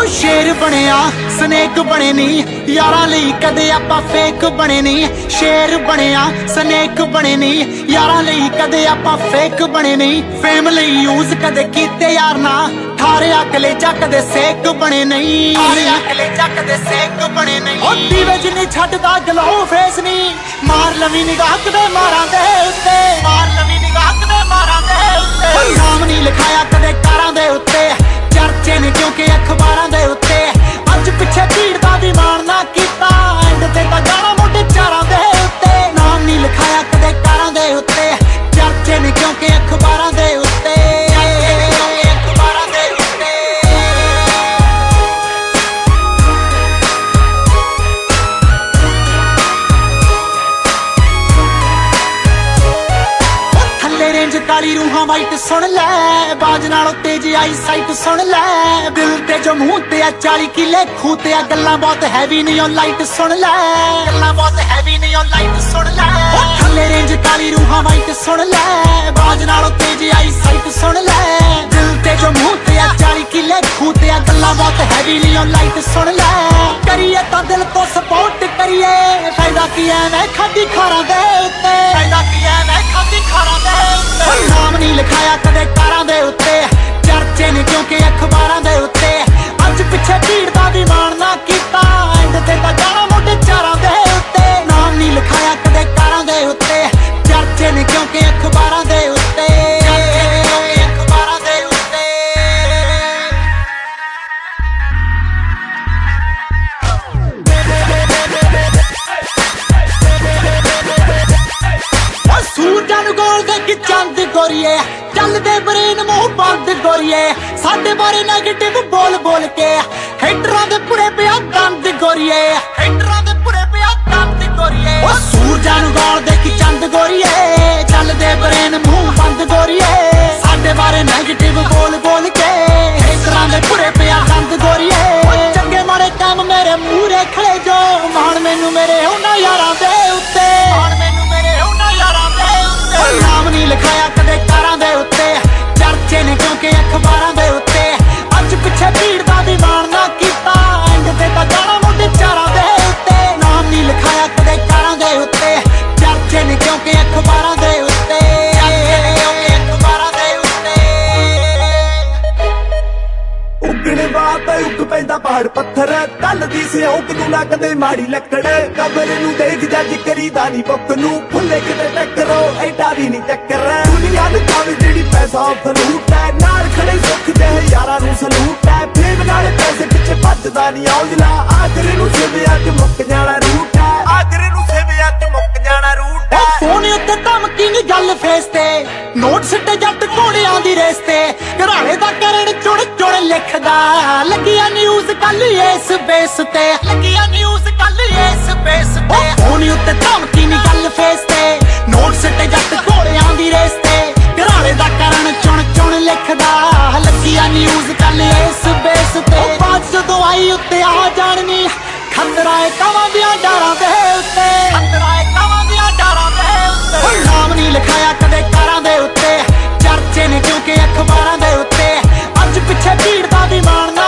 ਸ਼ੇਰ ਬਣਿਆ ਸਨੇਕ ਬਣੇ ਨਹੀਂ ਯਾਰਾਂ ਲਈ ਕਦੇ ਆਪਾਂ ਫੇਕ ਬਣੇ ਨਹੀਂ ਸ਼ੇਰ ਬਣਿਆ ਸਨੇਕ ਬਣੇ ਨਹੀਂ ਯਾਰਾਂ ਲਈ ਕਦੇ ਆਪਾਂ ਫੇਕ ਬਣੇ ਨਹੀਂ ਫੇਮ ਲਈ ਯੂਜ਼ ਕਦੇ ਕੀਤੇ ਯਾਰ ਨਾ ਠਾਰਿਆ ਕਲੇਜਾ ਕਦੇ ਸੇਕ ਬਣੇ ਨਹੀਂ। ਠਾਰਿਆ ਕਲੇਜਾ ਕਦੇ ਸੇਕ ਬਣੇ ਨਹੀਂ। ਉਹ ਦੀਵੇ ਜਿੰਨੀ ਛੱਡਦਾ ਗਲੋ ਫੇਸ ਨਹੀਂ ਮਾਰ ਲਵੀ ਨਿਗਾਹ ਕਦੇ ਮਾਰਾਂ ਦੇ ਉੱਤੇ। ਅੱਜ ਪਿੱਛੇ ਭੀੜ ਕਾਲੀ ਵਾਈਟ ਸੁਣ ਲੈ, ਬਾਜ ਨਾਲੋਂ ਤੇਜ਼ ਆਈ ਸਾਈਟ ਸੁਣ ਲੈ। ਦਿਲ ਤੇ ਜੋ ਮੂੰਹ ਤੇ ਆ 40 ਕਿਲੇ ਖੂ ਤੇ ਆ, ਗੱਲਾਂ ਬਹੁਤ ਹੈਵੀ ਨਹੀਂ ਉਹ ਲਾਈਟ ਸੁਣ ਲੈ। ਗੱਲਾਂ ਬਹੁਤ ਹੈਵੀ ਨਹੀਂ ਉਹ ਲਾਈਟ ਸੁਣ ਲੈ। ਉਹ ਥੱਲੇ ਰੇਂਜ ਕਾਲੀ ਰੂਹਾਂ ਵਾਈਟ ਸੁਣ ਲੈ, ਬਾਜ ਨਾਲੋਂ ਤੇਜ਼ ਆਈ ਸਾਈਟ ਸੁਣ ਲੈ। ਚਰਚੇ ਕਿਉਂਕਿ ਅਖਬਾਰਾਂ ਦੇ ਉੱਤੇ। ਅਖਬਾਰਾਂ ਦੇ ਉੱਤੇ ਸੂਰਜਾਂ ਨੂੰ ਗੋਲ ਦੇ ਕਿ ਚੰਦ ਗੋਰੀਏ ਚੱਲਦੇ ਬਰੇਨ ਮੂੰਹ ਬੰਦ ਗੋਰੀਏ, ਸਾਡੇ ਬਾਰੇ ਨੈਗੇਟਿਵ ਬੋਲ ਬੋਲ ਕੇ। ਹੈਟਰਾਂ ਦੇ ਪੁਰੇ ਪਿਆ ਦੰਦ ਗੋਰੀਏ ਹੈਟਰਾਂ ਦੇ ਪੁਰੇ ਪਿਆ ਦੰਦ ਗੋਰੀਏ। ਓ ਸੂਰਜਾਂ ਨੂੰ ਗੋਲ ਦੇ ਕਿ ਚੰਦ ਗੋਰੀਏ ਚੱਲਦੇ ਮੂੰਹ ਬੰਦ ਗੋਰੀਏ। ਸਾਡੇ ਬਾਰੇ 네ਗੇਟਿਵ ਬੋਲ ਬੋਲ ਕੇ। ਹੈਟਰਾਂ ਦੇ ਪੁਰੇ ਪਿਆ ਦੰਦ ਗੋਰੀਏ। ਚੰਗੇ ਮਾੜੇ ਕੰਮ ਮੇਰੇ ਮੂਹਰੇ ਖੜੇ ਜੋ। ਮਾਣ ਮੈਨੂੰ ਮੇਰੇ ਉਹਨਾਂ ਯਾਰਾਂ ਦੇ ਉੱਤੇ। ਮਾਣ ਮੈਨੂੰ ਮੇਰੇ ਉਹਨਾਂ ਯਾਰਾਂ ਦੇ ਉੱਤੇ। ਨਾਮ ਨਹੀਂ ਲਿਖਾਇਆ ਕਦੇ ਕਾਰਾਂ ਦੇ ਉੱਤੇ। ਚਰਚੇ ਨੇ ਕਿਉਂਕਿ ਅਖਬਾਰਾਂ ਉੱਗਣ ਬਾਤ ਉੱਗ ਪੈਂਦਾ ਪਹਾੜ ਪੱਥਰ, ਕੱਲ ਦੀ ਸਿਉਂਕ ਨੂੰ ਨਾ ਮਾੜੀ ਲੱਕੜ। ਕਬਰ ਨੂੰ ਦੇਖ ਜੱਜ ਕਰੀਦਾ ਨਹੀਂ ਬੁੱਕ ਨੂੰ ਫੁੱਲੇ ਕਿਤੇ ਟੱਕਰੋ, ਐਡਾ ਵੀ ਨਹੀਂ ਚੱਕਰ। ਦੁਨੀਆ ਦੇ ਕਾਵੇ ਜਿਹੜੀ ਪੈਸਾ ਫਲੂਟ ਹੈ। ਨਾਲ ਖੜੇ ਸੁੱਖ ਦੇ ਯਾਰਾਂ ਨੂੰ ਸਲੂਟ ਹੈ। ਫੇਮ ਨਾਲ ਪੈਸੇ ਪਿੱਛੇ ਭੱਜਦਾ ਨਹੀਂ ਔਜਲਾ। ਆਖਰੇ ਨੂੰ ਸਿਵਿਆ ਚ ਮੁੱਕ ਜਾਣਾ ਰੂਟ ਹੈ। ਆਖਰੇ ਨੂੰ ਸਿਵਿਆ ਚ ਮੁੱਕ ਜਾਣਾ ਰੂਟ ਹੈ। ਫੋਨ ਉੱਤੇ ਧਮਕੀ ਨੀ ਗੱਲ ਫੇਸ ਤੇ। ਨੋਟ ਸਿੱਟੇ ਜੱਟ ਘੋੜਿਆਂ ਦੀ ਰੇਸ ਤੇ। ਘਰਾਣੇ ਦਾ ਲਿਖਦਾ ਲੱਗਿਆ ਨਿਊਜ਼ ਕੱਲ ਇਸ ਬੇਸ ਤੇ ਲੱਗਿਆ ਨਿਊਜ਼ ਕੱਲ ਇਸ ਬੇਸ ਤੇ। ਫੋਨ ਉੱਤੇ ਧਮਕੀ ਨਹੀਂ ਗੱਲ ਫੇਸ ਤੇ। ਨੋਟਸ ਤੇ ਜੱਟ ਘੋੜਿਆਂ ਦੀ ਰੇਸ ਤੇ। ਘਰਾਲੇ ਦਾ ਕਰਨ ਚੁਣ ਚੁਣ ਲਿਖਦਾ ਲੱਗਿਆ ਨਿਊਜ਼ ਕੱਲ ਇਸ ਬੇਸ ਤੇ। ਬਾਤ ਜਦੋਂ ਉੱਤੇ ਆ ਜਾਣਨੀ ਖਤਰਾ ਏ ਦੀਆਂ ਡਰ ਪਿੱਛੇ ਭੀੜ ਦਾ ਵੀ ਮਾਣ